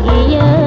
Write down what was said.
Iya.